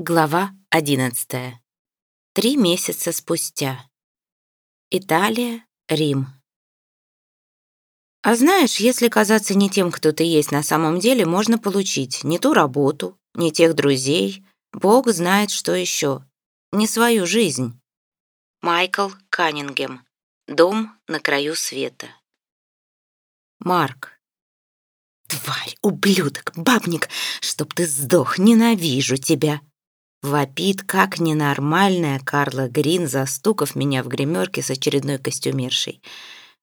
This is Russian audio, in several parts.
Глава 11. Три месяца спустя. Италия, Рим. А знаешь, если казаться не тем, кто ты есть на самом деле, можно получить не ту работу, не тех друзей, Бог знает, что еще, не свою жизнь. Майкл Каннингем. Дом на краю света. Марк. Тварь, ублюдок, бабник, чтоб ты сдох, ненавижу тебя. Вопит, как ненормальная Карла Грин, застукав меня в гримерке с очередной костюмершей.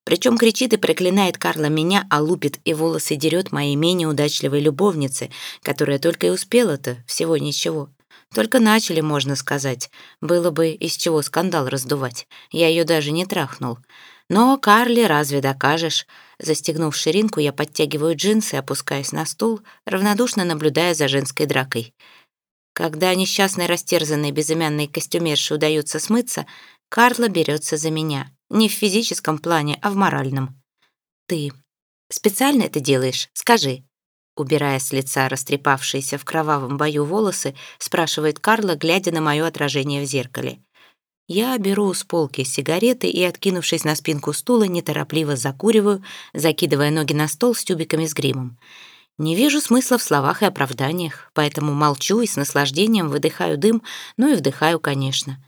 Причем кричит и проклинает Карла меня, а лупит и волосы дерет моей менее удачливой любовнице, которая только и успела-то, всего ничего. Только начали, можно сказать. Было бы из чего скандал раздувать. Я ее даже не трахнул. Но Карли разве докажешь? Застегнув ширинку, я подтягиваю джинсы, опускаясь на стул, равнодушно наблюдая за женской дракой. Когда несчастной растерзанной безымянной костюмерше удается смыться, Карла берется за меня. Не в физическом плане, а в моральном. «Ты специально это делаешь? Скажи». Убирая с лица растрепавшиеся в кровавом бою волосы, спрашивает Карла, глядя на мое отражение в зеркале. Я беру с полки сигареты и, откинувшись на спинку стула, неторопливо закуриваю, закидывая ноги на стол с тюбиками с гримом. Не вижу смысла в словах и оправданиях, поэтому молчу и с наслаждением выдыхаю дым, ну и вдыхаю, конечно.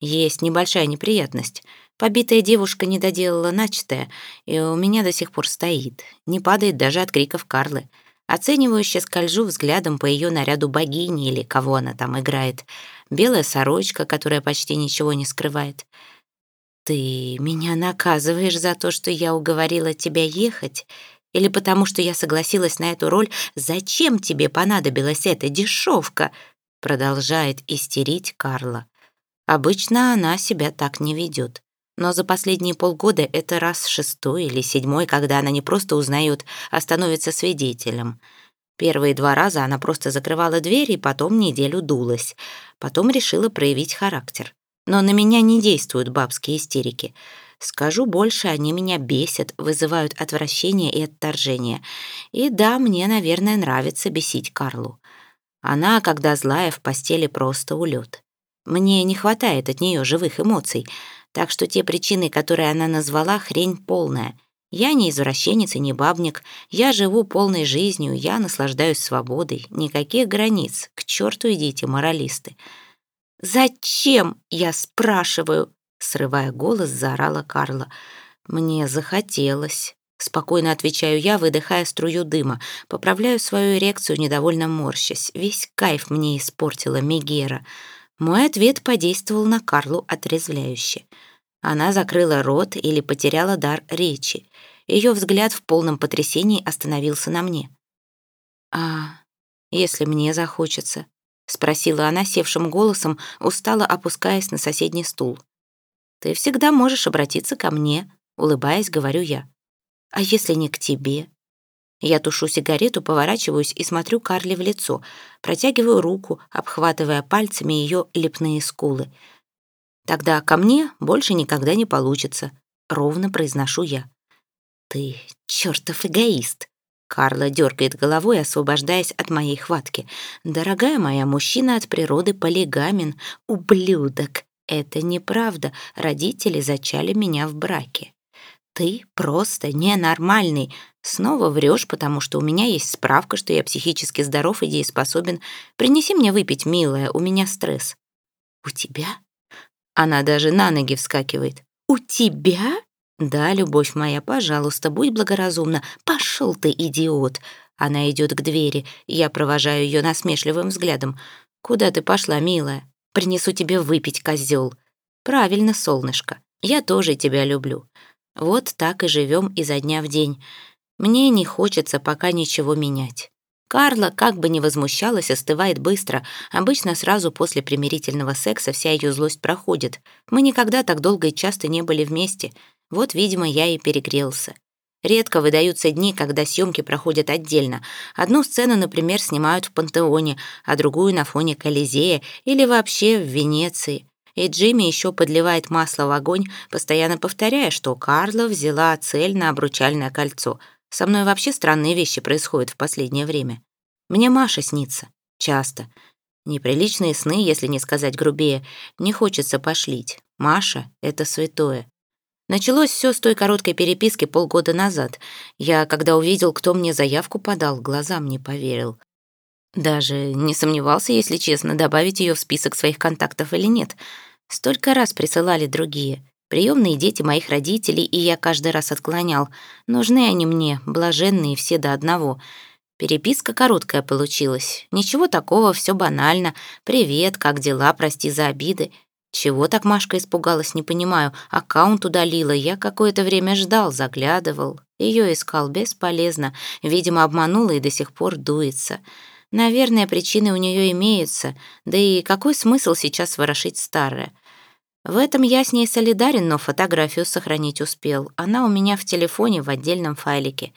Есть небольшая неприятность. Побитая девушка не доделала начатое, и у меня до сих пор стоит. Не падает даже от криков Карлы. Оценивающе скольжу взглядом по ее наряду богини или кого она там играет. Белая сорочка, которая почти ничего не скрывает. «Ты меня наказываешь за то, что я уговорила тебя ехать?» Или потому что я согласилась на эту роль, зачем тебе понадобилась эта дешевка?» Продолжает истерить Карла. Обычно она себя так не ведет. Но за последние полгода это раз шестой или седьмой, когда она не просто узнает, а становится свидетелем. Первые два раза она просто закрывала дверь и потом неделю дулась. Потом решила проявить характер. Но на меня не действуют бабские истерики. Скажу больше, они меня бесят, вызывают отвращение и отторжение. И да, мне, наверное, нравится бесить Карлу. Она, когда злая, в постели просто улет. Мне не хватает от нее живых эмоций, так что те причины, которые она назвала, хрень полная. Я не извращенец и не бабник, я живу полной жизнью, я наслаждаюсь свободой, никаких границ, к черту идите, моралисты. «Зачем?» — я спрашиваю. Срывая голос, заорала Карла. «Мне захотелось». Спокойно отвечаю я, выдыхая струю дыма. Поправляю свою эрекцию, недовольно морщась. Весь кайф мне испортила Мегера. Мой ответ подействовал на Карлу отрезвляюще. Она закрыла рот или потеряла дар речи. Ее взгляд в полном потрясении остановился на мне. «А если мне захочется?» — спросила она севшим голосом, устало опускаясь на соседний стул. Ты всегда можешь обратиться ко мне, улыбаясь, говорю я. А если не к тебе? Я тушу сигарету, поворачиваюсь и смотрю Карли в лицо, протягиваю руку, обхватывая пальцами ее лепные скулы. Тогда ко мне больше никогда не получится, ровно произношу я. Ты чертов эгоист. Карла дергает головой, освобождаясь от моей хватки. «Дорогая моя, мужчина от природы полигамен, ублюдок. Это неправда. Родители зачали меня в браке. Ты просто ненормальный. Снова врешь, потому что у меня есть справка, что я психически здоров и дееспособен. Принеси мне выпить, милая, у меня стресс. У тебя? Она даже на ноги вскакивает. У тебя? Да, любовь моя, пожалуйста, будь благоразумна. Пошел ты, идиот. Она идет к двери. Я провожаю ее насмешливым взглядом. Куда ты пошла, милая? Принесу тебе выпить, козел. Правильно, солнышко. Я тоже тебя люблю. Вот так и живем изо дня в день. Мне не хочется пока ничего менять. Карла, как бы ни возмущалась, остывает быстро. Обычно сразу после примирительного секса вся ее злость проходит. Мы никогда так долго и часто не были вместе. Вот, видимо, я и перегрелся. Редко выдаются дни, когда съемки проходят отдельно. Одну сцену, например, снимают в Пантеоне, а другую на фоне Колизея или вообще в Венеции. И Джимми еще подливает масло в огонь, постоянно повторяя, что Карла взяла цель на обручальное кольцо. Со мной вообще странные вещи происходят в последнее время. Мне Маша снится. Часто. Неприличные сны, если не сказать грубее, не хочется пошлить. Маша — это святое. Началось все с той короткой переписки полгода назад. Я, когда увидел, кто мне заявку подал, глазам не поверил. Даже не сомневался, если честно, добавить ее в список своих контактов или нет. Столько раз присылали другие. Приемные дети моих родителей, и я каждый раз отклонял. Нужны они мне, блаженные все до одного. Переписка короткая получилась. Ничего такого, все банально. «Привет, как дела? Прости за обиды». Чего так Машка испугалась, не понимаю. Аккаунт удалила, я какое-то время ждал, заглядывал. Ее искал бесполезно. Видимо, обманула и до сих пор дуется. Наверное, причины у нее имеются. Да и какой смысл сейчас ворошить старое? В этом я с ней солидарен, но фотографию сохранить успел. Она у меня в телефоне в отдельном файлике.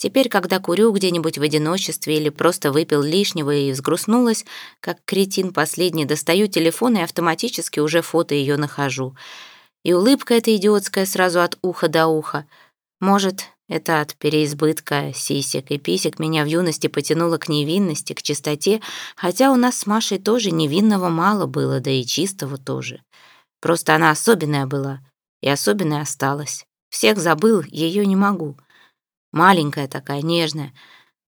Теперь, когда курю где-нибудь в одиночестве или просто выпил лишнего и взгрустнулась, как кретин последний, достаю телефон и автоматически уже фото ее нахожу. И улыбка эта идиотская сразу от уха до уха. Может, это от переизбытка сисек и писек меня в юности потянуло к невинности, к чистоте, хотя у нас с Машей тоже невинного мало было, да и чистого тоже. Просто она особенная была, и особенная осталась. Всех забыл, ее не могу. Маленькая такая, нежная.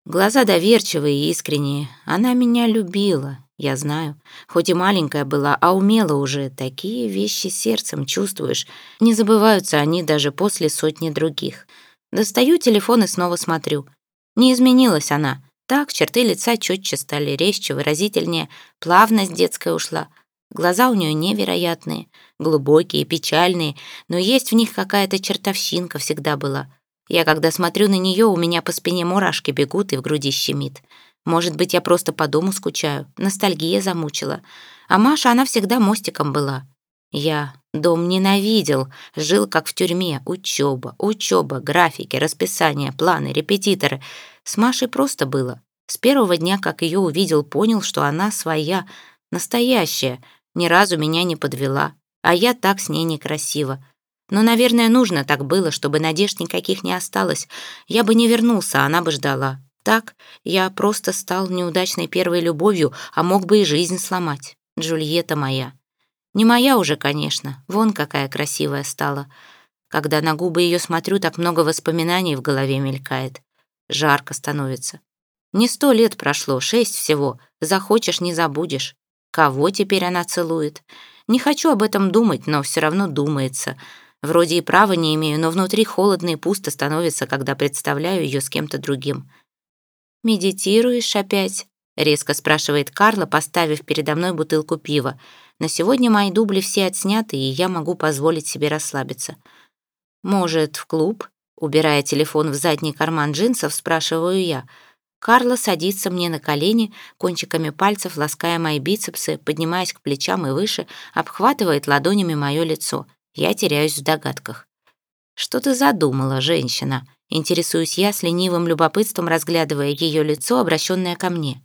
Глаза доверчивые и искренние. Она меня любила, я знаю. Хоть и маленькая была, а умела уже. Такие вещи сердцем чувствуешь. Не забываются они даже после сотни других. Достаю телефон и снова смотрю. Не изменилась она. Так, черты лица четче стали, резче, выразительнее. Плавность детская ушла. Глаза у нее невероятные, глубокие, печальные, но есть в них какая-то чертовщинка всегда была. Я, когда смотрю на нее, у меня по спине мурашки бегут и в груди щемит. Может быть, я просто по дому скучаю, ностальгия замучила. А Маша, она всегда мостиком была. Я дом ненавидел, жил как в тюрьме. Учеба, учеба, графики, расписания, планы, репетиторы. С Машей просто было. С первого дня, как ее увидел, понял, что она своя, настоящая, ни разу меня не подвела. А я так с ней некрасиво. Но, наверное, нужно так было, чтобы надежд никаких не осталось. Я бы не вернулся, а она бы ждала. Так я просто стал неудачной первой любовью, а мог бы и жизнь сломать. Джульетта моя. Не моя уже, конечно. Вон какая красивая стала. Когда на губы ее смотрю, так много воспоминаний в голове мелькает. Жарко становится. Не сто лет прошло, шесть всего. Захочешь, не забудешь. Кого теперь она целует? Не хочу об этом думать, но все равно думается. Вроде и права не имею, но внутри холодно и пусто становится, когда представляю ее с кем-то другим. «Медитируешь опять?» — резко спрашивает Карла, поставив передо мной бутылку пива. «На сегодня мои дубли все отсняты, и я могу позволить себе расслабиться». «Может, в клуб?» Убирая телефон в задний карман джинсов, спрашиваю я. Карла садится мне на колени, кончиками пальцев лаская мои бицепсы, поднимаясь к плечам и выше, обхватывает ладонями мое лицо — я теряюсь в догадках. «Что ты задумала, женщина?» Интересуюсь я с ленивым любопытством, разглядывая ее лицо, обращенное ко мне.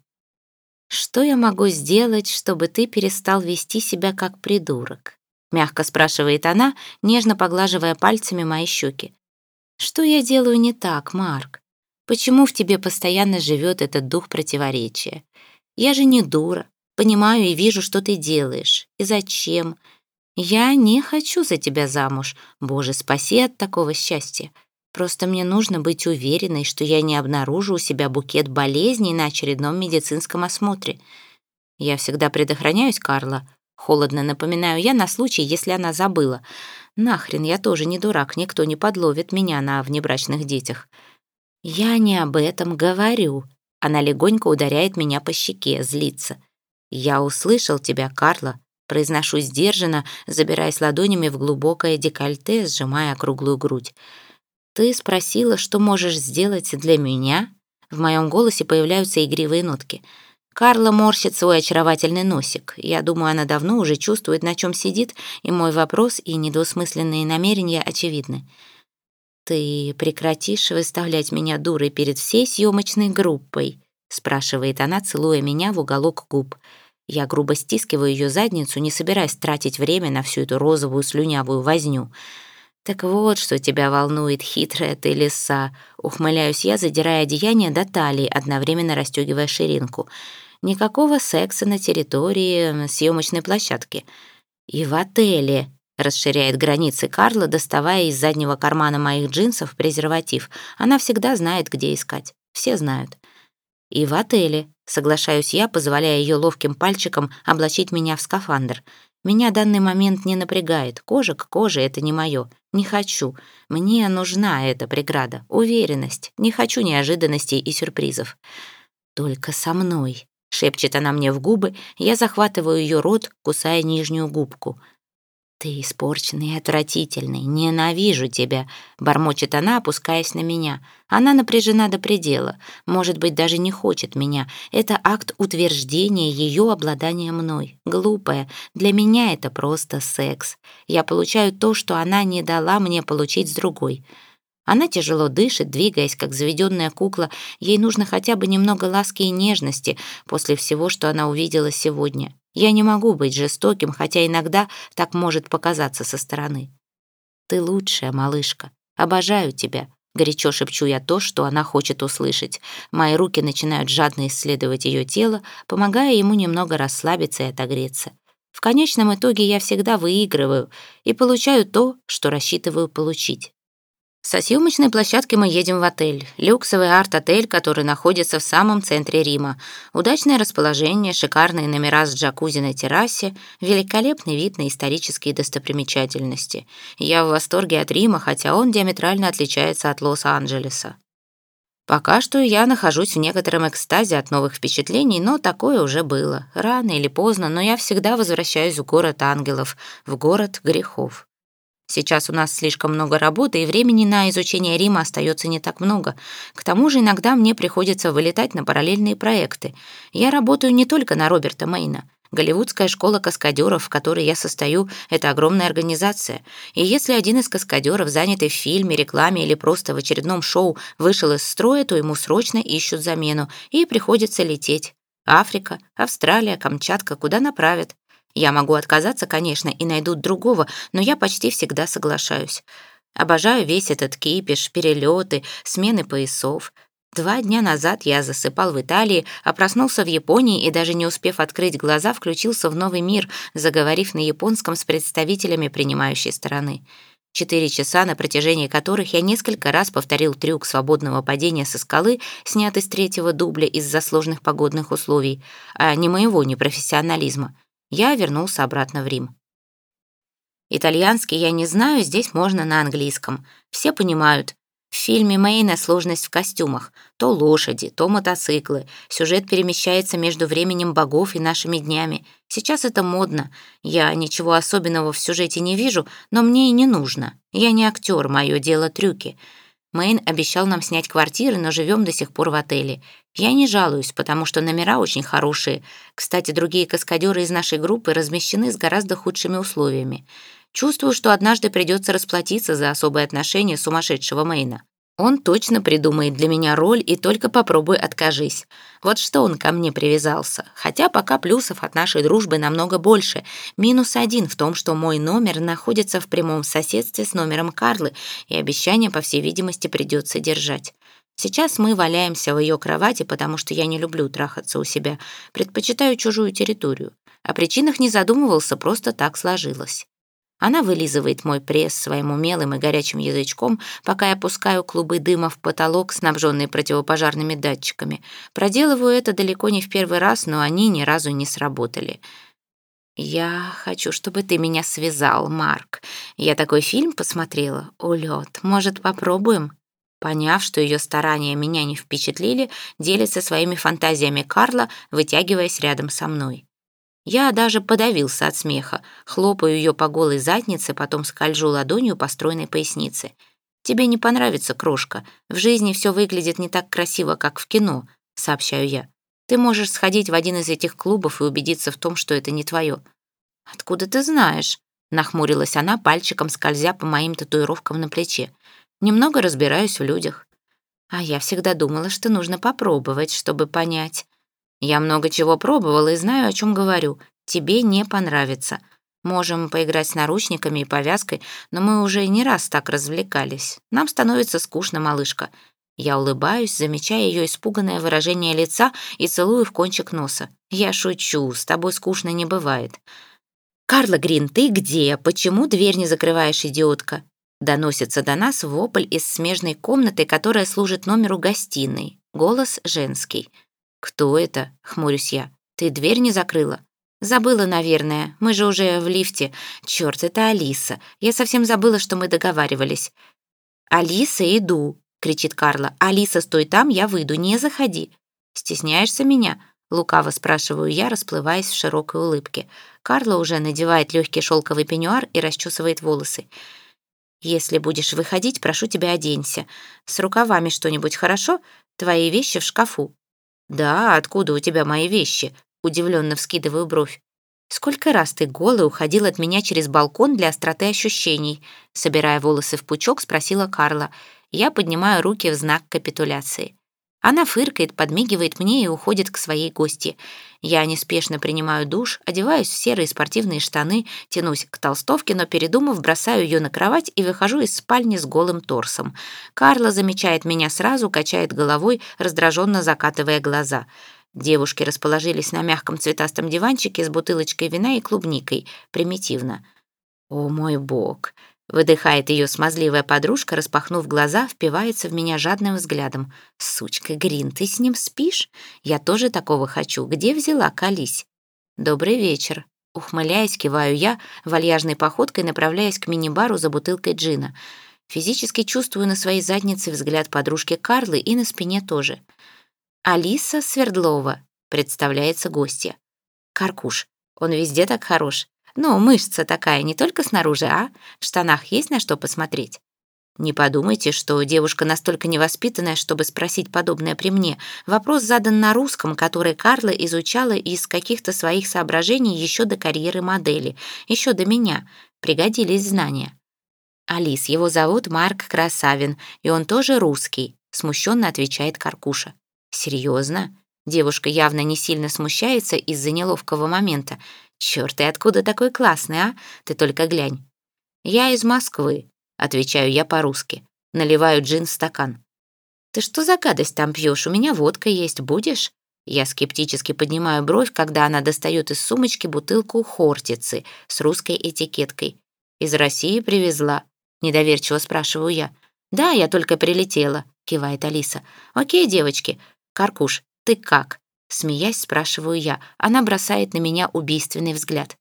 «Что я могу сделать, чтобы ты перестал вести себя как придурок?» Мягко спрашивает она, нежно поглаживая пальцами мои щеки. «Что я делаю не так, Марк? Почему в тебе постоянно живет этот дух противоречия? Я же не дура, понимаю и вижу, что ты делаешь. И зачем? «Я не хочу за тебя замуж. Боже, спаси от такого счастья. Просто мне нужно быть уверенной, что я не обнаружу у себя букет болезней на очередном медицинском осмотре. Я всегда предохраняюсь, Карла. Холодно напоминаю я на случай, если она забыла. Нахрен, я тоже не дурак, никто не подловит меня на внебрачных детях. Я не об этом говорю. Она легонько ударяет меня по щеке, злится. Я услышал тебя, Карла. Произношу сдержанно, забираясь ладонями в глубокое декольте, сжимая круглую грудь. «Ты спросила, что можешь сделать для меня?» В моем голосе появляются игривые нотки. Карла морщит свой очаровательный носик. Я думаю, она давно уже чувствует, на чем сидит, и мой вопрос и недвусмысленные намерения очевидны. «Ты прекратишь выставлять меня дурой перед всей съемочной группой?» спрашивает она, целуя меня в уголок губ. Я грубо стискиваю ее задницу, не собираясь тратить время на всю эту розовую слюнявую возню. «Так вот, что тебя волнует, хитрая ты лиса!» Ухмыляюсь я, задирая одеяние до талии, одновременно расстегивая ширинку. Никакого секса на территории съемочной площадки. И в отеле, расширяет границы Карла, доставая из заднего кармана моих джинсов презерватив. Она всегда знает, где искать. Все знают. И в отеле, соглашаюсь я, позволяя ее ловким пальчиком облачить меня в скафандр. Меня данный момент не напрягает. Кожа к коже — это не мое. Не хочу. Мне нужна эта преграда. Уверенность. Не хочу неожиданностей и сюрпризов. Только со мной. Шепчет она мне в губы, я захватываю ее рот, кусая нижнюю губку — «Ты испорченный и отвратительный, ненавижу тебя», — бормочет она, опускаясь на меня. Она напряжена до предела, может быть, даже не хочет меня. Это акт утверждения ее обладания мной. Глупая, для меня это просто секс. Я получаю то, что она не дала мне получить с другой. Она тяжело дышит, двигаясь, как заведенная кукла. Ей нужно хотя бы немного ласки и нежности после всего, что она увидела сегодня. Я не могу быть жестоким, хотя иногда так может показаться со стороны. «Ты лучшая, малышка. Обожаю тебя», — горячо шепчу я то, что она хочет услышать. Мои руки начинают жадно исследовать ее тело, помогая ему немного расслабиться и отогреться. В конечном итоге я всегда выигрываю и получаю то, что рассчитываю получить. Со съемочной площадки мы едем в отель. Люксовый арт-отель, который находится в самом центре Рима. Удачное расположение, шикарные номера с джакузи на террасе, великолепный вид на исторические достопримечательности. Я в восторге от Рима, хотя он диаметрально отличается от Лос-Анджелеса. Пока что я нахожусь в некотором экстазе от новых впечатлений, но такое уже было. Рано или поздно, но я всегда возвращаюсь в город ангелов, в город грехов. Сейчас у нас слишком много работы, и времени на изучение Рима остается не так много. К тому же иногда мне приходится вылетать на параллельные проекты. Я работаю не только на Роберта Мейна. Голливудская школа каскадеров, в которой я состою, это огромная организация. И если один из каскадеров, занятый в фильме, рекламе или просто в очередном шоу, вышел из строя, то ему срочно ищут замену, и приходится лететь. Африка, Австралия, Камчатка, куда направят. Я могу отказаться, конечно, и найдут другого, но я почти всегда соглашаюсь. Обожаю весь этот кипиш, перелеты, смены поясов. Два дня назад я засыпал в Италии, а проснулся в Японии и даже не успев открыть глаза, включился в новый мир, заговорив на японском с представителями принимающей стороны. Четыре часа, на протяжении которых я несколько раз повторил трюк свободного падения со скалы, снятый с третьего дубля из-за сложных погодных условий, а не моего непрофессионализма я вернулся обратно в Рим. Итальянский я не знаю, здесь можно на английском. Все понимают. В фильме Мейна сложность в костюмах. То лошади, то мотоциклы. Сюжет перемещается между временем богов и нашими днями. Сейчас это модно. Я ничего особенного в сюжете не вижу, но мне и не нужно. Я не актер, мое дело трюки. Мэйн обещал нам снять квартиры, но живем до сих пор в отеле. Я не жалуюсь, потому что номера очень хорошие. Кстати, другие каскадеры из нашей группы размещены с гораздо худшими условиями. Чувствую, что однажды придется расплатиться за особые отношения сумасшедшего Мэйна. Он точно придумает для меня роль и только попробуй откажись. Вот что он ко мне привязался. Хотя пока плюсов от нашей дружбы намного больше. Минус один в том, что мой номер находится в прямом соседстве с номером Карлы, и обещание, по всей видимости, придется держать. Сейчас мы валяемся в ее кровати, потому что я не люблю трахаться у себя. Предпочитаю чужую территорию. О причинах не задумывался, просто так сложилось. Она вылизывает мой пресс своим умелым и горячим язычком, пока я пускаю клубы дыма в потолок, снабженный противопожарными датчиками. Проделываю это далеко не в первый раз, но они ни разу не сработали. «Я хочу, чтобы ты меня связал, Марк. Я такой фильм посмотрела. Улет. Может, попробуем?» Поняв, что ее старания меня не впечатлили, делится своими фантазиями Карла, вытягиваясь рядом со мной. Я даже подавился от смеха, хлопаю ее по голой заднице, потом скольжу ладонью по стройной пояснице. «Тебе не понравится, крошка. В жизни все выглядит не так красиво, как в кино», — сообщаю я. «Ты можешь сходить в один из этих клубов и убедиться в том, что это не твое». «Откуда ты знаешь?» — нахмурилась она, пальчиком скользя по моим татуировкам на плече. «Немного разбираюсь в людях». «А я всегда думала, что нужно попробовать, чтобы понять». Я много чего пробовала и знаю, о чем говорю. Тебе не понравится. Можем поиграть с наручниками и повязкой, но мы уже не раз так развлекались. Нам становится скучно, малышка. Я улыбаюсь, замечая ее испуганное выражение лица и целую в кончик носа. «Я шучу, с тобой скучно не бывает». «Карла Грин, ты где? Почему дверь не закрываешь, идиотка?» Доносится до нас вопль из смежной комнаты, которая служит номеру гостиной. Голос женский. «Кто это?» — хмурюсь я. «Ты дверь не закрыла?» «Забыла, наверное. Мы же уже в лифте. Черт, это Алиса. Я совсем забыла, что мы договаривались». «Алиса, иду!» — кричит Карла. «Алиса, стой там, я выйду, не заходи». «Стесняешься меня?» — лукаво спрашиваю я, расплываясь в широкой улыбке. Карла уже надевает легкий шелковый пеньюар и расчесывает волосы. «Если будешь выходить, прошу тебя, оденься. С рукавами что-нибудь хорошо? Твои вещи в шкафу». «Да, откуда у тебя мои вещи?» Удивленно вскидываю бровь. «Сколько раз ты голый уходил от меня через балкон для остроты ощущений?» Собирая волосы в пучок, спросила Карла. Я поднимаю руки в знак капитуляции. Она фыркает, подмигивает мне и уходит к своей гости. Я неспешно принимаю душ, одеваюсь в серые спортивные штаны, тянусь к толстовке, но, передумав, бросаю ее на кровать и выхожу из спальни с голым торсом. Карла замечает меня сразу, качает головой, раздраженно закатывая глаза. Девушки расположились на мягком цветастом диванчике с бутылочкой вина и клубникой. Примитивно. «О мой бог!» Выдыхает ее смазливая подружка, распахнув глаза, впивается в меня жадным взглядом. «Сучка, Грин, ты с ним спишь? Я тоже такого хочу. Где взяла? Колись!» «Добрый вечер!» Ухмыляясь, киваю я, вальяжной походкой направляясь к мини-бару за бутылкой джина. Физически чувствую на своей заднице взгляд подружки Карлы и на спине тоже. «Алиса Свердлова», — представляется гостья. «Каркуш, он везде так хорош. Ну, мышца такая, не только снаружи, а в штанах есть на что посмотреть. Не подумайте, что девушка настолько невоспитанная, чтобы спросить подобное при мне. Вопрос задан на русском, который Карла изучала из каких-то своих соображений еще до карьеры модели, еще до меня. Пригодились знания. «Алис, его зовут Марк Красавин, и он тоже русский», смущенно отвечает Каркуша. «Серьезно?» Девушка явно не сильно смущается из-за неловкого момента. «Чёрт, ты откуда такой классный, а? Ты только глянь». «Я из Москвы», — отвечаю я по-русски. Наливаю джин в стакан. «Ты что за гадость там пьешь? У меня водка есть, будешь?» Я скептически поднимаю бровь, когда она достает из сумочки бутылку хортицы с русской этикеткой. «Из России привезла?» — недоверчиво спрашиваю я. «Да, я только прилетела», — кивает Алиса. «Окей, девочки. Каркуш, ты как?» Смеясь, спрашиваю я. Она бросает на меня убийственный взгляд.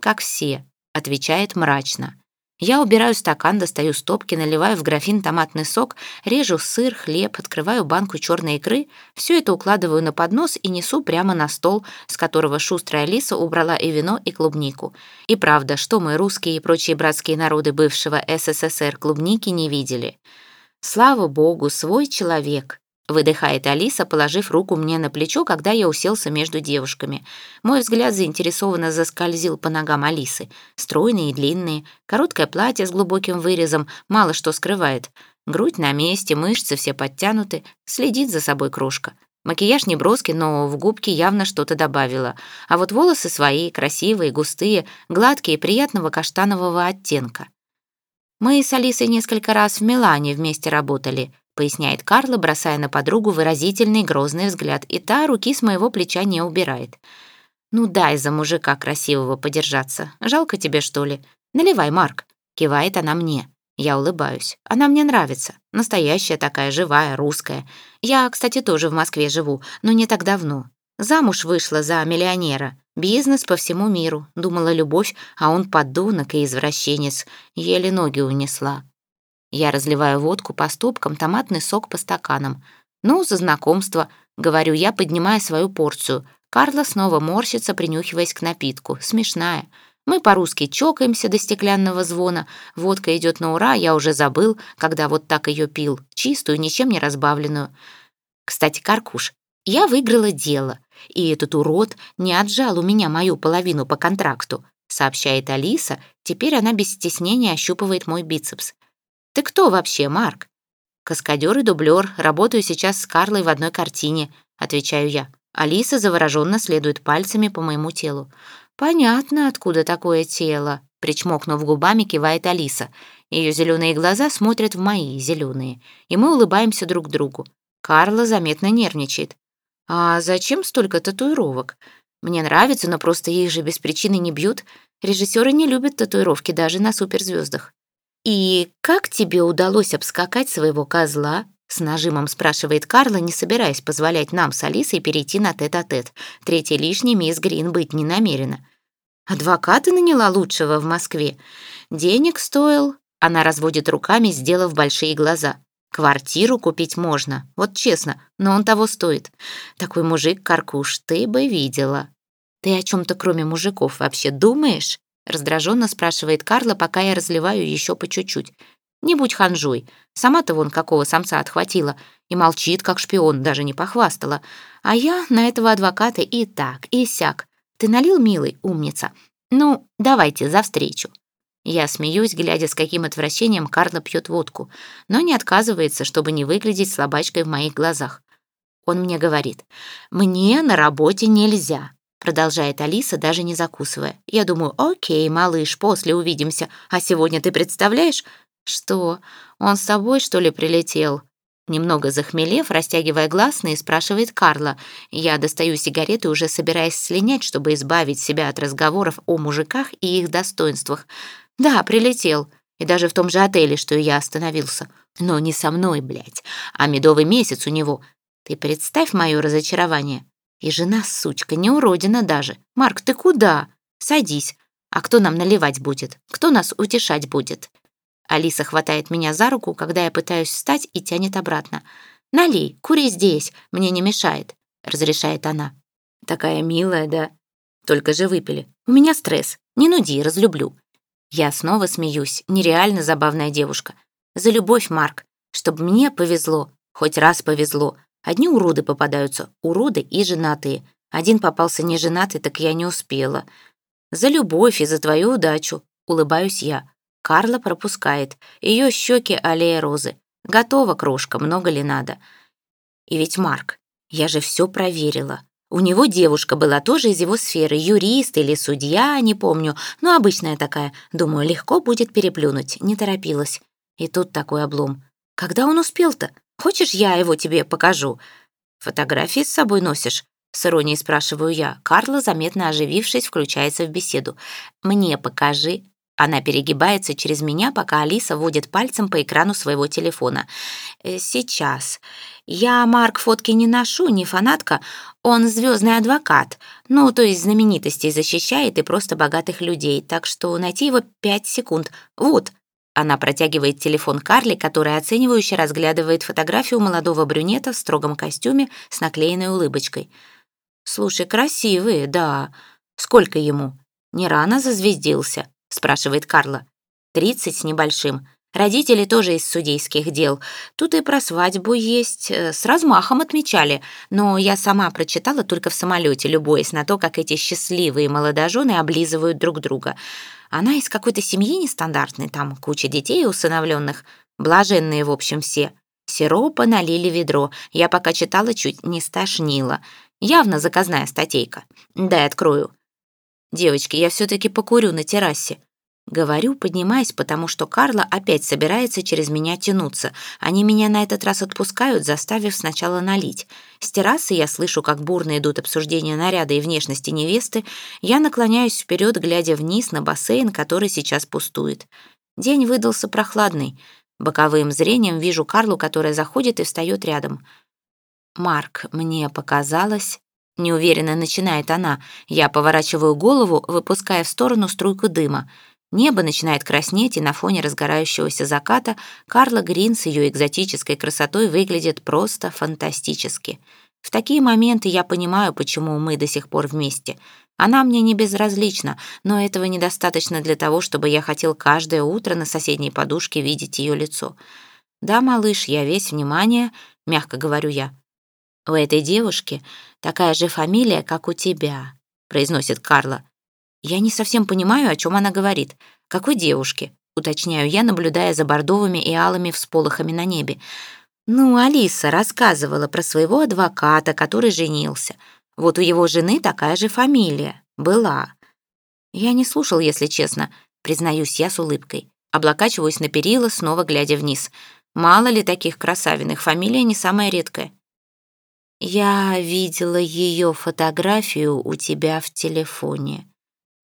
«Как все», — отвечает мрачно. Я убираю стакан, достаю стопки, наливаю в графин томатный сок, режу сыр, хлеб, открываю банку черной икры, все это укладываю на поднос и несу прямо на стол, с которого шустрая Лиса убрала и вино, и клубнику. И правда, что мы, русские и прочие братские народы бывшего СССР, клубники не видели. Слава богу, свой человек. Выдыхает Алиса, положив руку мне на плечо, когда я уселся между девушками. Мой взгляд заинтересованно заскользил по ногам Алисы. Стройные и длинные, короткое платье с глубоким вырезом, мало что скрывает. Грудь на месте, мышцы все подтянуты, следит за собой крошка. Макияж не броский, но в губки явно что-то добавила. А вот волосы свои, красивые, густые, гладкие, приятного каштанового оттенка. Мы с Алисой несколько раз в Милане вместе работали — поясняет Карла, бросая на подругу выразительный грозный взгляд, и та руки с моего плеча не убирает. «Ну дай за мужика красивого подержаться. Жалко тебе, что ли? Наливай, Марк». Кивает она мне. Я улыбаюсь. Она мне нравится. Настоящая такая, живая, русская. Я, кстати, тоже в Москве живу, но не так давно. Замуж вышла за миллионера. Бизнес по всему миру. Думала, любовь, а он подонок и извращенец. Еле ноги унесла. Я разливаю водку по стопкам, томатный сок по стаканам. «Ну, за знакомство», — говорю я, поднимая свою порцию. Карла снова морщится, принюхиваясь к напитку. Смешная. Мы по-русски чокаемся до стеклянного звона. Водка идет на ура, я уже забыл, когда вот так ее пил. Чистую, ничем не разбавленную. Кстати, Каркуш, я выиграла дело, и этот урод не отжал у меня мою половину по контракту, сообщает Алиса. Теперь она без стеснения ощупывает мой бицепс. «Ты кто вообще, Марк?» «Каскадер и дублер. Работаю сейчас с Карлой в одной картине», — отвечаю я. Алиса завороженно следует пальцами по моему телу. «Понятно, откуда такое тело», — причмокнув губами, кивает Алиса. Ее зеленые глаза смотрят в мои зеленые, и мы улыбаемся друг другу. Карла заметно нервничает. «А зачем столько татуировок? Мне нравится, но просто их же без причины не бьют. Режиссеры не любят татуировки даже на суперзвездах. «И как тебе удалось обскакать своего козла?» С нажимом спрашивает Карла, не собираясь позволять нам с Алисой перейти на тет-а-тет. -тет. Третья лишней мисс Грин быть не намерена. Адвоката наняла лучшего в Москве. Денег стоил. Она разводит руками, сделав большие глаза. Квартиру купить можно, вот честно, но он того стоит. Такой мужик, Каркуш, ты бы видела. Ты о чем-то кроме мужиков вообще думаешь? Раздраженно спрашивает Карла, пока я разливаю еще по чуть-чуть. Не будь ханжой. Сама-то вон какого самца отхватила. И молчит, как шпион, даже не похвастала. А я на этого адвоката и так, и сяк. Ты налил, милый, умница? Ну, давайте, за встречу. Я смеюсь, глядя, с каким отвращением Карла пьет водку, но не отказывается, чтобы не выглядеть слабачкой в моих глазах. Он мне говорит, «Мне на работе нельзя», продолжает Алиса, даже не закусывая. Я думаю, «Окей, малыш, после увидимся. А сегодня ты представляешь?» «Что, он с тобой, что ли, прилетел?» Немного захмелев, растягивая гласные, спрашивает Карла. Я достаю сигареты, уже собираясь слинять, чтобы избавить себя от разговоров о мужиках и их достоинствах. Да, прилетел. И даже в том же отеле, что и я остановился. Но не со мной, блядь, а медовый месяц у него. Ты представь мое разочарование. И жена, сучка, не уродина даже. Марк, ты куда? Садись. А кто нам наливать будет? Кто нас утешать будет? Алиса хватает меня за руку, когда я пытаюсь встать и тянет обратно. «Налей, кури здесь, мне не мешает», — разрешает она. «Такая милая, да? Только же выпили. У меня стресс. Не нуди, разлюблю». Я снова смеюсь. Нереально забавная девушка. За любовь, Марк. Чтоб мне повезло. Хоть раз повезло. Одни уроды попадаются. Уроды и женатые. Один попался не женатый, так я не успела. За любовь и за твою удачу. Улыбаюсь я. Карла пропускает. Ее щеки аллея розы. Готова, крошка, много ли надо? И ведь Марк, я же все проверила. У него девушка была тоже из его сферы, юрист или судья, не помню, но обычная такая. Думаю, легко будет переплюнуть, не торопилась. И тут такой облом. Когда он успел-то? Хочешь, я его тебе покажу? Фотографии с собой носишь? С иронией спрашиваю я. Карла, заметно оживившись, включается в беседу. «Мне покажи», она перегибается через меня, пока Алиса водит пальцем по экрану своего телефона. «Э, «Сейчас. Я, Марк, фотки не ношу, не фанатка. Он звездный адвокат. Ну, то есть знаменитостей защищает и просто богатых людей. Так что найти его пять секунд. Вот». Она протягивает телефон Карли, которая оценивающе разглядывает фотографию молодого брюнета в строгом костюме с наклеенной улыбочкой. «Слушай, красивые, да. Сколько ему?» «Не рано зазвездился» спрашивает Карла. «Тридцать с небольшим. Родители тоже из судейских дел. Тут и про свадьбу есть. Э, с размахом отмечали. Но я сама прочитала только в самолете, любуясь на то, как эти счастливые молодожены облизывают друг друга. Она из какой-то семьи нестандартной, там куча детей усыновленных. Блаженные, в общем, все. Сиропа налили ведро. Я пока читала, чуть не стошнила. Явно заказная статейка. Дай открою. Девочки, я все-таки покурю на террасе. Говорю, поднимаясь, потому что Карла опять собирается через меня тянуться. Они меня на этот раз отпускают, заставив сначала налить. С террасы я слышу, как бурно идут обсуждения наряда и внешности невесты. Я наклоняюсь вперед, глядя вниз на бассейн, который сейчас пустует. День выдался прохладный. Боковым зрением вижу Карлу, которая заходит и встает рядом. «Марк, мне показалось...» Неуверенно начинает она. Я поворачиваю голову, выпуская в сторону струйку дыма. Небо начинает краснеть, и на фоне разгорающегося заката Карла Грин с ее экзотической красотой выглядит просто фантастически. В такие моменты я понимаю, почему мы до сих пор вместе. Она мне не безразлична, но этого недостаточно для того, чтобы я хотел каждое утро на соседней подушке видеть ее лицо. «Да, малыш, я весь внимание», — мягко говорю я. «У этой девушки такая же фамилия, как у тебя», — произносит Карла. Я не совсем понимаю, о чем она говорит. Какой девушке? Уточняю я, наблюдая за бордовыми и алыми всполохами на небе. Ну, Алиса рассказывала про своего адвоката, который женился. Вот у его жены такая же фамилия. Была. Я не слушал, если честно, признаюсь я с улыбкой. Облокачиваюсь на перила, снова глядя вниз. Мало ли таких красавиных, фамилия не самая редкая. «Я видела ее фотографию у тебя в телефоне».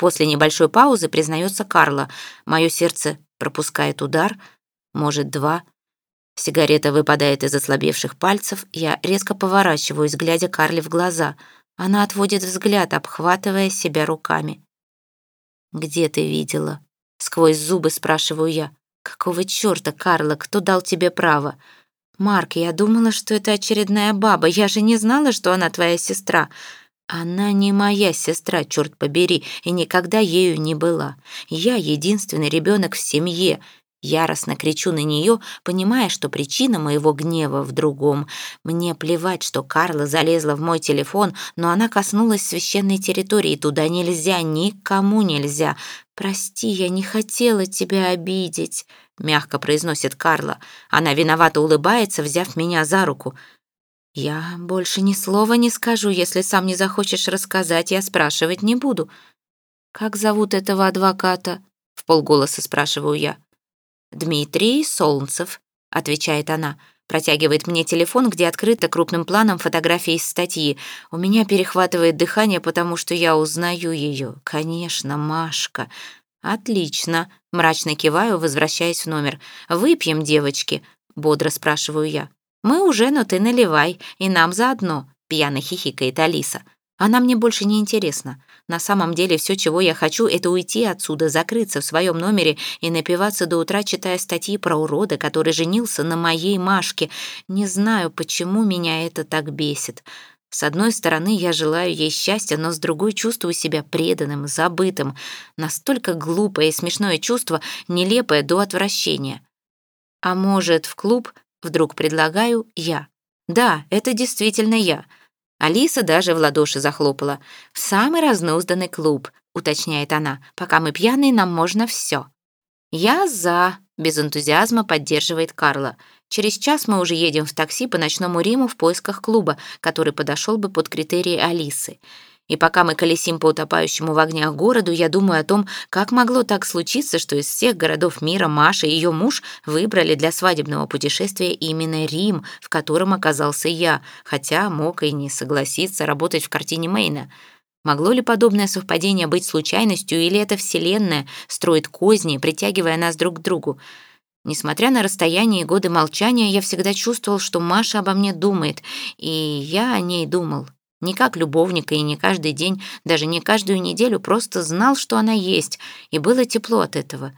После небольшой паузы признается Карла. Мое сердце пропускает удар, может, два. Сигарета выпадает из ослабевших пальцев. Я резко поворачиваюсь, глядя Карле в глаза. Она отводит взгляд, обхватывая себя руками. «Где ты видела?» Сквозь зубы спрашиваю я. «Какого чёрта, Карла, кто дал тебе право?» «Марк, я думала, что это очередная баба. Я же не знала, что она твоя сестра». «Она не моя сестра, черт побери, и никогда ею не была. Я единственный ребенок в семье. Яростно кричу на нее, понимая, что причина моего гнева в другом. Мне плевать, что Карла залезла в мой телефон, но она коснулась священной территории. Туда нельзя, никому нельзя. «Прости, я не хотела тебя обидеть», — мягко произносит Карла. Она виновато улыбается, взяв меня за руку. «Я больше ни слова не скажу. Если сам не захочешь рассказать, я спрашивать не буду». «Как зовут этого адвоката?» — в полголоса спрашиваю я. «Дмитрий Солнцев», — отвечает она, протягивает мне телефон, где открыта крупным планом фотография из статьи. У меня перехватывает дыхание, потому что я узнаю ее. Конечно, Машка. «Отлично», — мрачно киваю, возвращаясь в номер. «Выпьем, девочки», — бодро спрашиваю я. «Мы уже, но ты наливай, и нам заодно», — пьяно хихикает Алиса. Она мне больше не интересна. На самом деле все, чего я хочу, это уйти отсюда, закрыться в своем номере и напиваться до утра, читая статьи про урода, который женился на моей Машке. Не знаю, почему меня это так бесит. С одной стороны, я желаю ей счастья, но с другой чувствую себя преданным, забытым. Настолько глупое и смешное чувство, нелепое до отвращения. А может, в клуб вдруг предлагаю я. Да, это действительно я — Алиса даже в ладоши захлопала. «В самый разнузданный клуб», — уточняет она. «Пока мы пьяные, нам можно все». «Я за», — без энтузиазма поддерживает Карла. «Через час мы уже едем в такси по ночному Риму в поисках клуба, который подошел бы под критерии Алисы. И пока мы колесим по утопающему в огнях городу, я думаю о том, как могло так случиться, что из всех городов мира Маша и ее муж выбрали для свадебного путешествия именно Рим, в котором оказался я, хотя мог и не согласиться работать в картине Мейна. Могло ли подобное совпадение быть случайностью, или это Вселенная строит козни, притягивая нас друг к другу? Несмотря на расстояние и годы молчания, я всегда чувствовал, что Маша обо мне думает, и я о ней думал. Не как любовника и не каждый день, даже не каждую неделю, просто знал, что она есть, и было тепло от этого.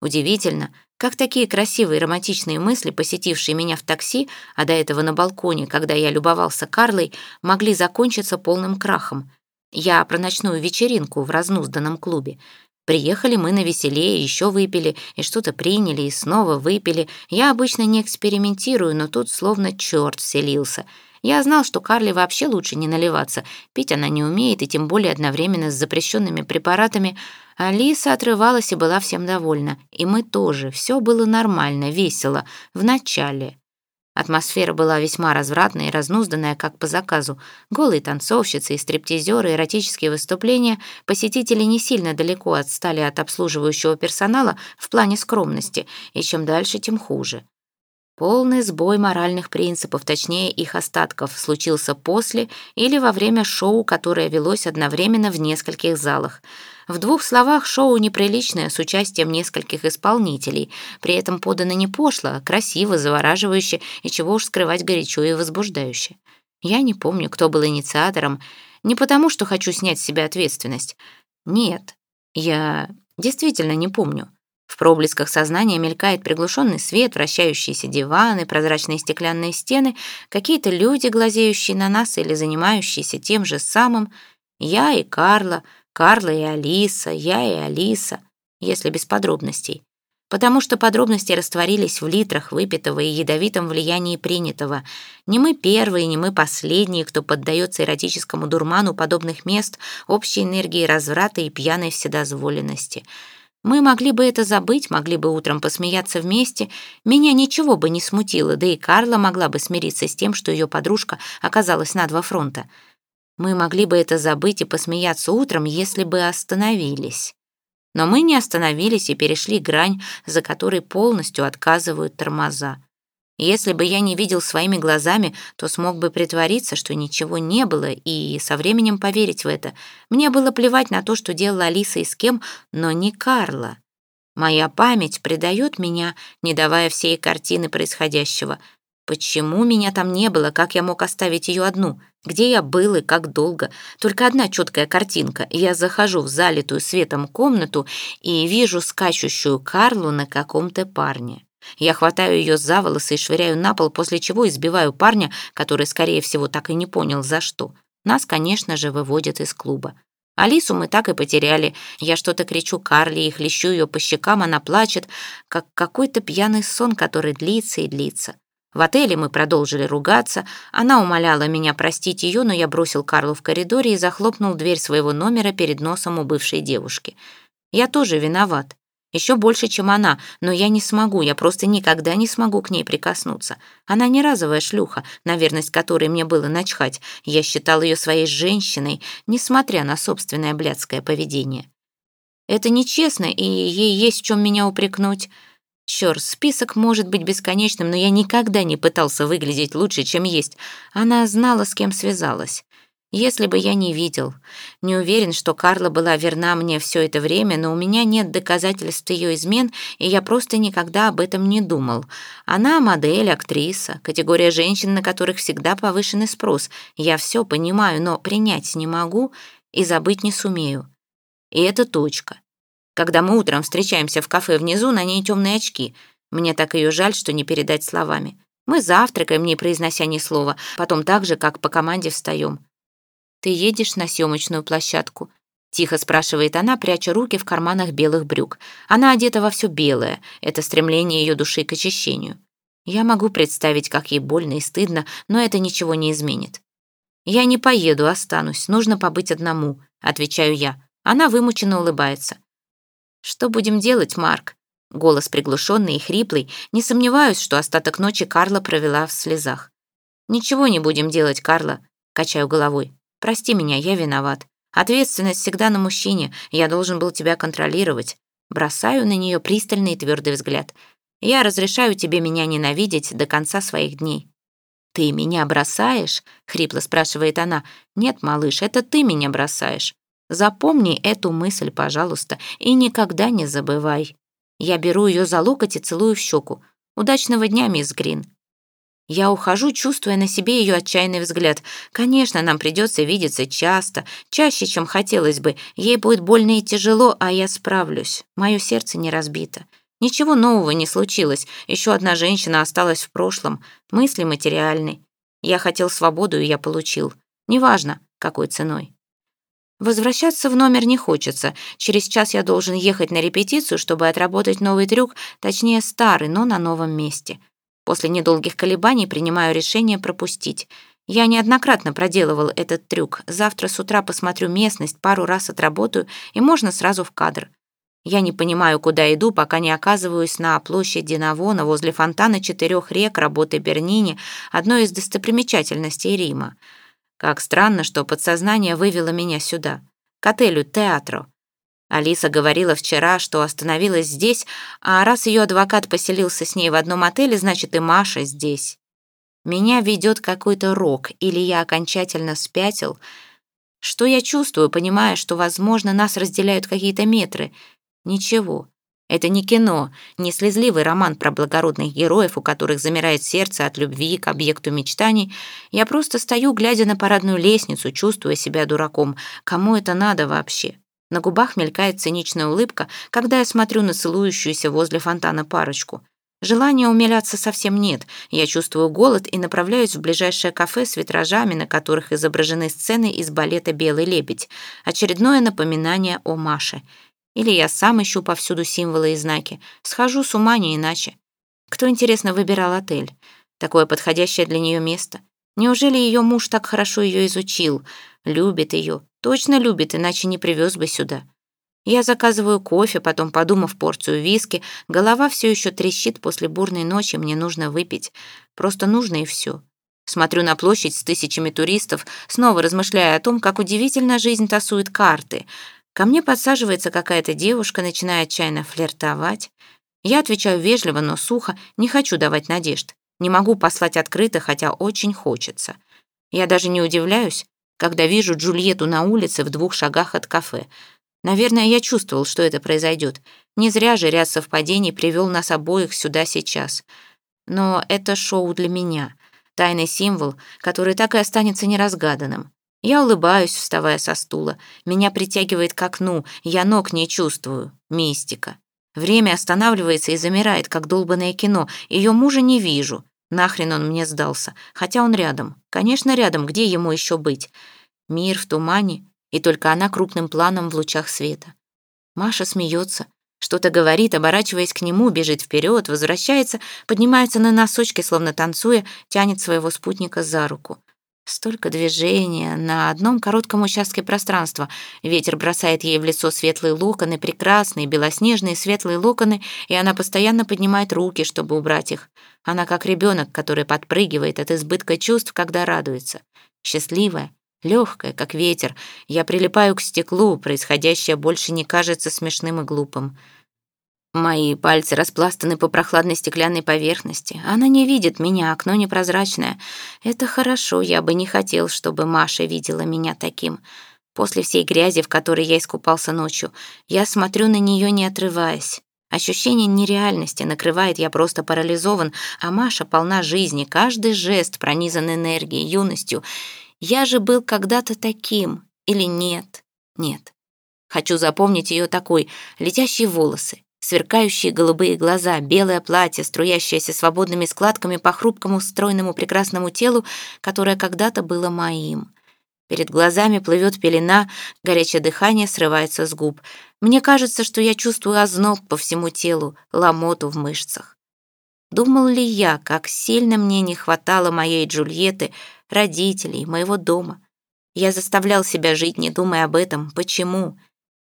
Удивительно, как такие красивые романтичные мысли, посетившие меня в такси, а до этого на балконе, когда я любовался Карлой, могли закончиться полным крахом. Я про ночную вечеринку в разнузданном клубе. Приехали мы на веселее, еще выпили, и что-то приняли, и снова выпили. Я обычно не экспериментирую, но тут словно черт вселился — я знал, что Карли вообще лучше не наливаться. Пить она не умеет, и тем более одновременно с запрещенными препаратами. Алиса отрывалась и была всем довольна. И мы тоже. Все было нормально, весело. В начале. Атмосфера была весьма развратная и разнузданная, как по заказу. Голые танцовщицы и стриптизеры, эротические выступления. Посетители не сильно далеко отстали от обслуживающего персонала в плане скромности, и чем дальше, тем хуже. Полный сбой моральных принципов, точнее их остатков, случился после или во время шоу, которое велось одновременно в нескольких залах. В двух словах, шоу неприличное, с участием нескольких исполнителей, при этом подано не пошло, а красиво, завораживающе и чего уж скрывать горячо и возбуждающе. Я не помню, кто был инициатором, не потому, что хочу снять с себя ответственность. Нет, я действительно не помню. В проблесках сознания мелькает приглушенный свет, вращающиеся диваны, прозрачные стеклянные стены, какие-то люди, глазеющие на нас или занимающиеся тем же самым. Я и Карла, Карла и Алиса, я и Алиса, если без подробностей. Потому что подробности растворились в литрах выпитого и ядовитом влиянии принятого. Не мы первые, не мы последние, кто поддается эротическому дурману подобных мест, общей энергии разврата и пьяной вседозволенности — мы могли бы это забыть, могли бы утром посмеяться вместе. Меня ничего бы не смутило, да и Карла могла бы смириться с тем, что ее подружка оказалась на два фронта. Мы могли бы это забыть и посмеяться утром, если бы остановились. Но мы не остановились и перешли грань, за которой полностью отказывают тормоза. Если бы я не видел своими глазами, то смог бы притвориться, что ничего не было, и со временем поверить в это. Мне было плевать на то, что делала Алиса и с кем, но не Карла. Моя память предает меня, не давая всей картины происходящего. Почему меня там не было, как я мог оставить ее одну? Где я был и как долго? Только одна четкая картинка. Я захожу в залитую светом комнату и вижу скачущую Карлу на каком-то парне. Я хватаю ее за волосы и швыряю на пол, после чего избиваю парня, который, скорее всего, так и не понял, за что. Нас, конечно же, выводят из клуба. Алису мы так и потеряли. Я что-то кричу Карли и хлещу ее по щекам, она плачет, как какой-то пьяный сон, который длится и длится. В отеле мы продолжили ругаться. Она умоляла меня простить ее, но я бросил Карлу в коридоре и захлопнул дверь своего номера перед носом у бывшей девушки. Я тоже виноват. Еще больше, чем она, но я не смогу, я просто никогда не смогу к ней прикоснуться. Она не разовая шлюха, на верность которой мне было начхать. Я считал ее своей женщиной, несмотря на собственное блядское поведение. Это нечестно, и ей есть в чем меня упрекнуть. Чёрт, список может быть бесконечным, но я никогда не пытался выглядеть лучше, чем есть. Она знала, с кем связалась. Если бы я не видел. Не уверен, что Карла была верна мне все это время, но у меня нет доказательств ее измен, и я просто никогда об этом не думал. Она модель, актриса, категория женщин, на которых всегда повышенный спрос. Я все понимаю, но принять не могу и забыть не сумею. И это точка. Когда мы утром встречаемся в кафе внизу, на ней темные очки. Мне так ее жаль, что не передать словами. Мы завтракаем, не произнося ни слова, потом так же, как по команде встаем. «Ты едешь на съемочную площадку?» Тихо спрашивает она, пряча руки в карманах белых брюк. Она одета во все белое. Это стремление ее души к очищению. Я могу представить, как ей больно и стыдно, но это ничего не изменит. «Я не поеду, останусь. Нужно побыть одному», — отвечаю я. Она вымученно улыбается. «Что будем делать, Марк?» Голос приглушенный и хриплый. Не сомневаюсь, что остаток ночи Карла провела в слезах. «Ничего не будем делать, Карла», — качаю головой. Прости меня, я виноват. Ответственность всегда на мужчине, я должен был тебя контролировать. Бросаю на нее пристальный и твердый взгляд. Я разрешаю тебе меня ненавидеть до конца своих дней. «Ты меня бросаешь?» — хрипло спрашивает она. «Нет, малыш, это ты меня бросаешь. Запомни эту мысль, пожалуйста, и никогда не забывай». Я беру ее за локоть и целую в щеку. «Удачного дня, мисс Грин». Я ухожу, чувствуя на себе ее отчаянный взгляд. Конечно, нам придется видеться часто, чаще, чем хотелось бы. Ей будет больно и тяжело, а я справлюсь. Мое сердце не разбито. Ничего нового не случилось. Еще одна женщина осталась в прошлом. Мысли материальны. Я хотел свободу, и я получил. Неважно, какой ценой. Возвращаться в номер не хочется. Через час я должен ехать на репетицию, чтобы отработать новый трюк, точнее старый, но на новом месте. После недолгих колебаний принимаю решение пропустить. Я неоднократно проделывал этот трюк. Завтра с утра посмотрю местность, пару раз отработаю, и можно сразу в кадр. Я не понимаю, куда иду, пока не оказываюсь на площади Навона возле фонтана четырех рек работы Бернини, одной из достопримечательностей Рима. Как странно, что подсознание вывело меня сюда, к отелю Театро. Алиса говорила вчера, что остановилась здесь, а раз ее адвокат поселился с ней в одном отеле, значит и Маша здесь. Меня ведет какой-то рок, или я окончательно спятил. Что я чувствую, понимая, что, возможно, нас разделяют какие-то метры? Ничего. Это не кино, не слезливый роман про благородных героев, у которых замирает сердце от любви к объекту мечтаний. Я просто стою, глядя на парадную лестницу, чувствуя себя дураком. Кому это надо вообще? На губах мелькает циничная улыбка, когда я смотрю на целующуюся возле фонтана парочку. Желания умиляться совсем нет. Я чувствую голод и направляюсь в ближайшее кафе с витражами, на которых изображены сцены из балета «Белый лебедь». Очередное напоминание о Маше. Или я сам ищу повсюду символы и знаки. Схожу с ума не иначе. Кто, интересно, выбирал отель? Такое подходящее для нее место. Неужели ее муж так хорошо ее изучил? Любит ее, Точно любит, иначе не привез бы сюда. Я заказываю кофе, потом, подумав порцию виски, голова все еще трещит после бурной ночи, мне нужно выпить. Просто нужно и все. Смотрю на площадь с тысячами туристов, снова размышляя о том, как удивительно жизнь тасует карты. Ко мне подсаживается какая-то девушка, начинает отчаянно флиртовать. Я отвечаю вежливо, но сухо, не хочу давать надежд. Не могу послать открыто, хотя очень хочется. Я даже не удивляюсь, когда вижу Джульетту на улице в двух шагах от кафе. Наверное, я чувствовал, что это произойдет. Не зря же ряд совпадений привел нас обоих сюда сейчас. Но это шоу для меня. Тайный символ, который так и останется неразгаданным. Я улыбаюсь, вставая со стула. Меня притягивает к окну, я ног не чувствую. Мистика. Время останавливается и замирает, как долбанное кино. Ее мужа не вижу. Нахрен он мне сдался. Хотя он рядом. Конечно, рядом. Где ему еще быть? Мир в тумане, и только она крупным планом в лучах света. Маша смеется, что-то говорит, оборачиваясь к нему, бежит вперед, возвращается, поднимается на носочки, словно танцуя, тянет своего спутника за руку. Столько движения на одном коротком участке пространства. Ветер бросает ей в лицо светлые локоны, прекрасные, белоснежные светлые локоны, и она постоянно поднимает руки, чтобы убрать их. Она как ребенок, который подпрыгивает от избытка чувств, когда радуется. Счастливая, легкая, как ветер. Я прилипаю к стеклу, происходящее больше не кажется смешным и глупым. Мои пальцы распластаны по прохладной стеклянной поверхности. Она не видит меня, окно непрозрачное. Это хорошо, я бы не хотел, чтобы Маша видела меня таким. После всей грязи, в которой я искупался ночью, я смотрю на нее, не отрываясь. Ощущение нереальности накрывает, я просто парализован, а Маша полна жизни, каждый жест пронизан энергией, юностью. Я же был когда-то таким. Или нет? Нет. Хочу запомнить ее такой. Летящие волосы, Сверкающие голубые глаза, белое платье, струящееся свободными складками по хрупкому, стройному, прекрасному телу, которое когда-то было моим. Перед глазами плывет пелена, горячее дыхание срывается с губ. Мне кажется, что я чувствую озноб по всему телу, ломоту в мышцах. Думал ли я, как сильно мне не хватало моей Джульетты, родителей, моего дома? Я заставлял себя жить, не думая об этом. Почему?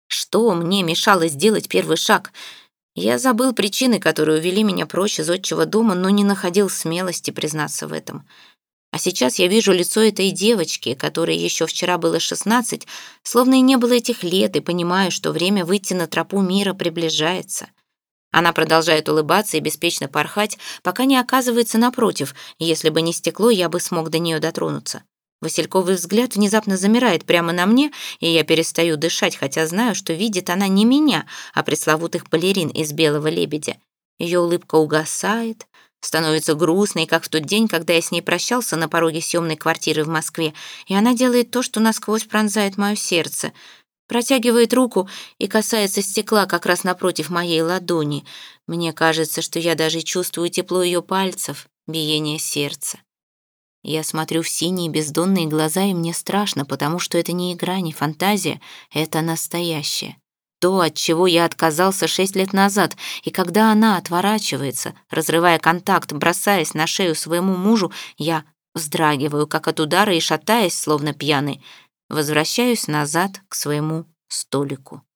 Что мне мешало сделать первый шаг — я забыл причины, которые увели меня прочь из отчего дома, но не находил смелости признаться в этом. А сейчас я вижу лицо этой девочки, которой еще вчера было шестнадцать, словно и не было этих лет, и понимаю, что время выйти на тропу мира приближается. Она продолжает улыбаться и беспечно порхать, пока не оказывается напротив. Если бы не стекло, я бы смог до нее дотронуться. Васильковый взгляд внезапно замирает прямо на мне, и я перестаю дышать, хотя знаю, что видит она не меня, а пресловутых балерин из «Белого лебедя». Ее улыбка угасает, становится грустной, как в тот день, когда я с ней прощался на пороге съемной квартиры в Москве, и она делает то, что насквозь пронзает мое сердце. Протягивает руку и касается стекла как раз напротив моей ладони. Мне кажется, что я даже чувствую тепло ее пальцев, биение сердца. Я смотрю в синие бездонные глаза, и мне страшно, потому что это не игра, не фантазия, это настоящее. То, от чего я отказался шесть лет назад, и когда она отворачивается, разрывая контакт, бросаясь на шею своему мужу, я вздрагиваю, как от удара, и, шатаясь, словно пьяный, возвращаюсь назад к своему столику.